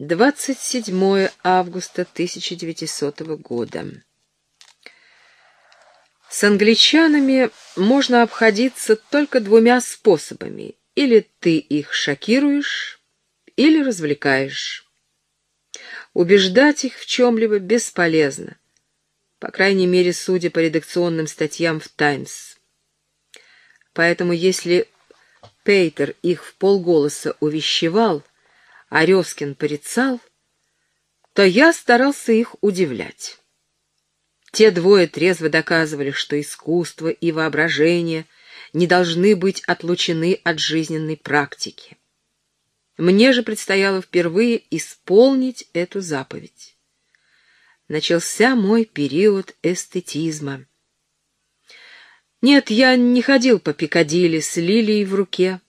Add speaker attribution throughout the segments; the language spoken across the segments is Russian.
Speaker 1: 27 августа 1900 года. С англичанами можно обходиться только двумя способами. Или ты их шокируешь, или развлекаешь. Убеждать их в чем-либо бесполезно, по крайней мере, судя по редакционным статьям в «Таймс». Поэтому если Пейтер их в полголоса увещевал, Резкин порицал, то я старался их удивлять. Те двое трезво доказывали, что искусство и воображение не должны быть отлучены от жизненной практики. Мне же предстояло впервые исполнить эту заповедь. Начался мой период эстетизма. Нет, я не ходил по Пикадилли с лилией в руке.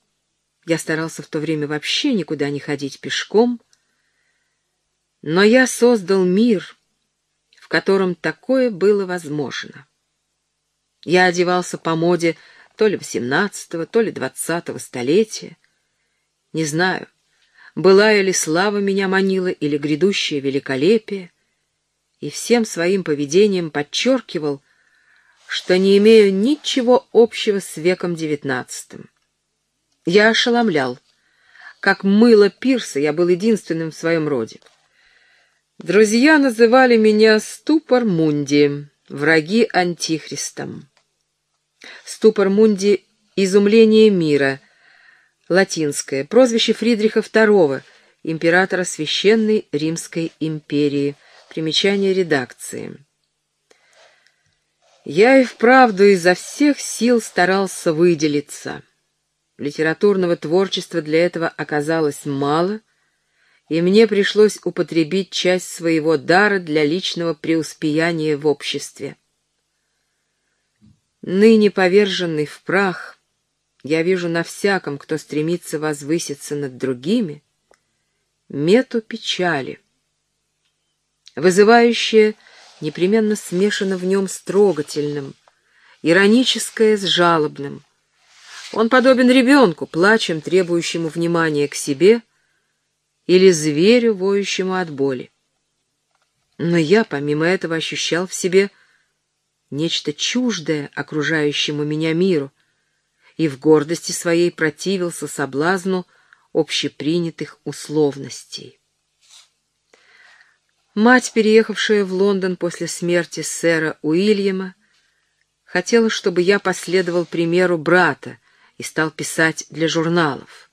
Speaker 1: Я старался в то время вообще никуда не ходить пешком. Но я создал мир, в котором такое было возможно. Я одевался по моде то ли XVIII, то ли XX столетия. Не знаю, была ли слава меня манила или грядущее великолепие, и всем своим поведением подчеркивал, что не имею ничего общего с веком XIX. Я ошеломлял. Как мыло пирса я был единственным в своем роде. Друзья называли меня Ступор Мунди, враги Антихристом. Ступор Мунди — изумление мира, латинское, прозвище Фридриха II, императора Священной Римской империи, примечание редакции. Я и вправду изо всех сил старался выделиться. Литературного творчества для этого оказалось мало — и мне пришлось употребить часть своего дара для личного преуспеяния в обществе. Ныне поверженный в прах, я вижу на всяком, кто стремится возвыситься над другими, мету печали, вызывающее непременно смешано в нем с трогательным, ироническое с жалобным. Он подобен ребенку, плачем, требующему внимания к себе — или зверю, воющему от боли. Но я, помимо этого, ощущал в себе нечто чуждое окружающему меня миру и в гордости своей противился соблазну общепринятых условностей. Мать, переехавшая в Лондон после смерти сэра Уильяма, хотела, чтобы я последовал примеру брата и стал писать для журналов.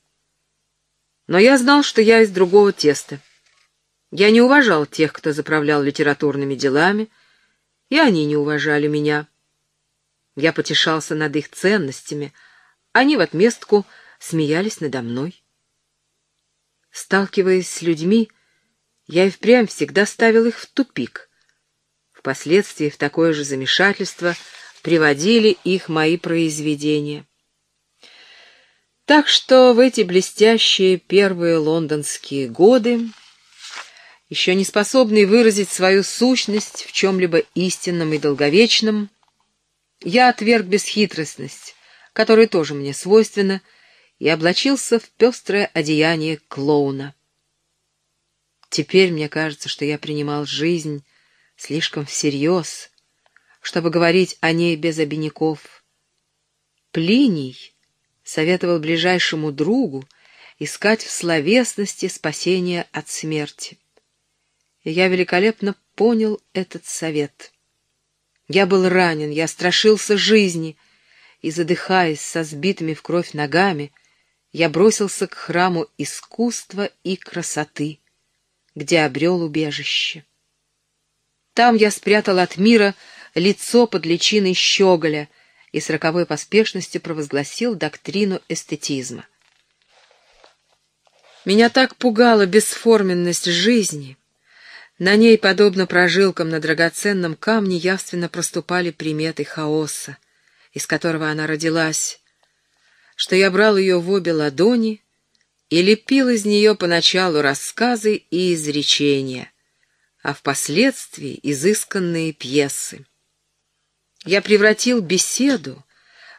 Speaker 1: Но я знал, что я из другого теста. Я не уважал тех, кто заправлял литературными делами, и они не уважали меня. Я потешался над их ценностями, они в отместку смеялись надо мной. Сталкиваясь с людьми, я и впрямь всегда ставил их в тупик. Впоследствии в такое же замешательство приводили их мои произведения. Так что в эти блестящие первые лондонские годы, еще не способный выразить свою сущность в чем-либо истинном и долговечном, я отверг бесхитростность, которая тоже мне свойственна, и облачился в пестрое одеяние клоуна. Теперь мне кажется, что я принимал жизнь слишком всерьез, чтобы говорить о ней без обиняков. Плиний советовал ближайшему другу искать в словесности спасения от смерти. И я великолепно понял этот совет. Я был ранен, я страшился жизни, и, задыхаясь со сбитыми в кровь ногами, я бросился к храму искусства и красоты, где обрел убежище. Там я спрятал от мира лицо под личиной щеголя — и с роковой поспешностью провозгласил доктрину эстетизма. Меня так пугала бесформенность жизни. На ней, подобно прожилкам на драгоценном камне, явственно проступали приметы хаоса, из которого она родилась, что я брал ее в обе ладони и лепил из нее поначалу рассказы и изречения, а впоследствии изысканные пьесы. Я превратил беседу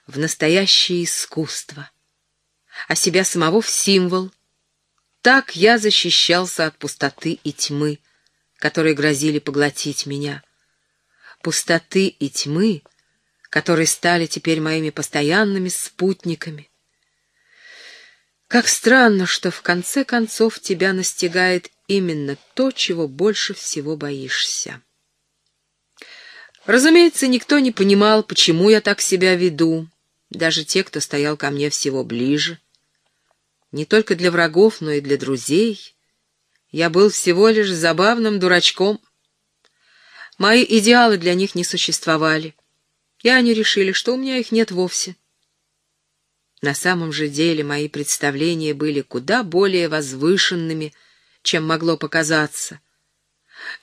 Speaker 1: в настоящее искусство, а себя самого в символ, так я защищался от пустоты и тьмы, которые грозили поглотить меня. Пустоты и тьмы, которые стали теперь моими постоянными спутниками. Как странно, что в конце концов тебя настигает именно то, чего больше всего боишься. Разумеется, никто не понимал, почему я так себя веду, даже те, кто стоял ко мне всего ближе. Не только для врагов, но и для друзей. Я был всего лишь забавным дурачком. Мои идеалы для них не существовали, и они решили, что у меня их нет вовсе. На самом же деле мои представления были куда более возвышенными, чем могло показаться.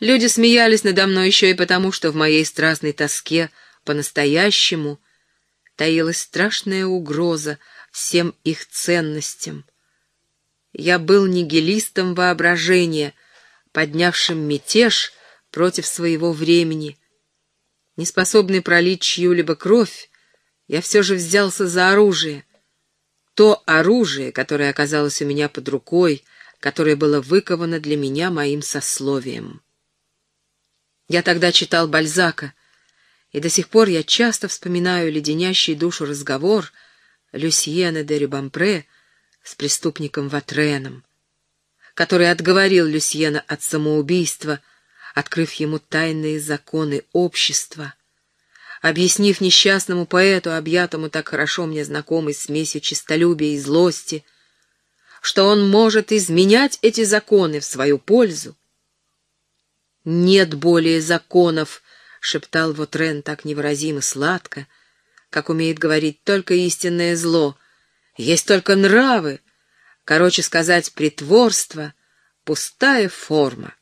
Speaker 1: Люди смеялись надо мной еще и потому, что в моей страстной тоске по-настоящему таилась страшная угроза всем их ценностям. Я был нигилистом воображения, поднявшим мятеж против своего времени. Неспособный пролить чью-либо кровь, я все же взялся за оружие. То оружие, которое оказалось у меня под рукой, которое было выковано для меня моим сословием. Я тогда читал Бальзака, и до сих пор я часто вспоминаю леденящий душу разговор Люсьена де Рюбампре с преступником Ватреном, который отговорил Люсьена от самоубийства, открыв ему тайные законы общества, объяснив несчастному поэту, объятому так хорошо мне знакомой смесью честолюбия и злости, что он может изменять эти законы в свою пользу, «Нет более законов», — шептал Вотрен так невыразимо сладко, как умеет говорить только истинное зло. «Есть только нравы, короче сказать, притворство, пустая форма».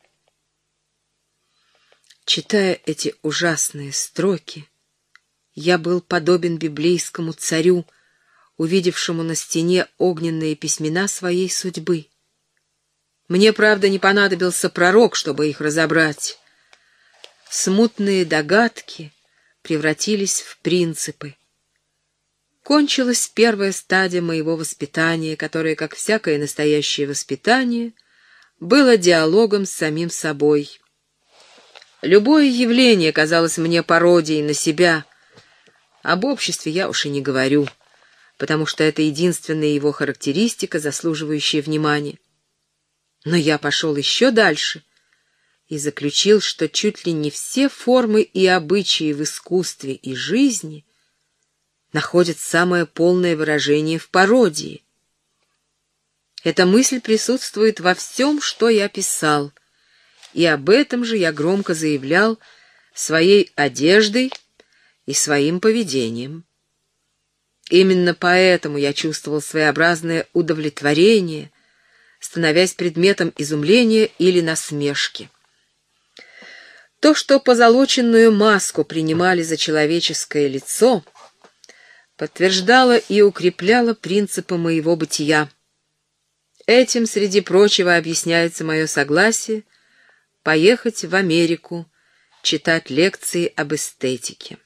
Speaker 1: Читая эти ужасные строки, я был подобен библейскому царю, увидевшему на стене огненные письмена своей судьбы. Мне, правда, не понадобился пророк, чтобы их разобрать. Смутные догадки превратились в принципы. Кончилась первая стадия моего воспитания, которое, как всякое настоящее воспитание, было диалогом с самим собой. Любое явление казалось мне пародией на себя. Об обществе я уж и не говорю, потому что это единственная его характеристика, заслуживающая внимания. Но я пошел еще дальше и заключил, что чуть ли не все формы и обычаи в искусстве и жизни находят самое полное выражение в пародии. Эта мысль присутствует во всем, что я писал, и об этом же я громко заявлял своей одеждой и своим поведением. Именно поэтому я чувствовал своеобразное удовлетворение — становясь предметом изумления или насмешки. То, что позолоченную маску принимали за человеческое лицо, подтверждало и укрепляло принципы моего бытия. Этим, среди прочего, объясняется мое согласие поехать в Америку, читать лекции об эстетике.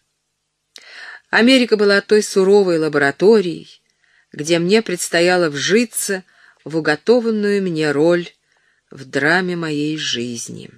Speaker 1: Америка была той суровой лабораторией, где мне предстояло вжиться в уготованную мне роль в драме моей жизни.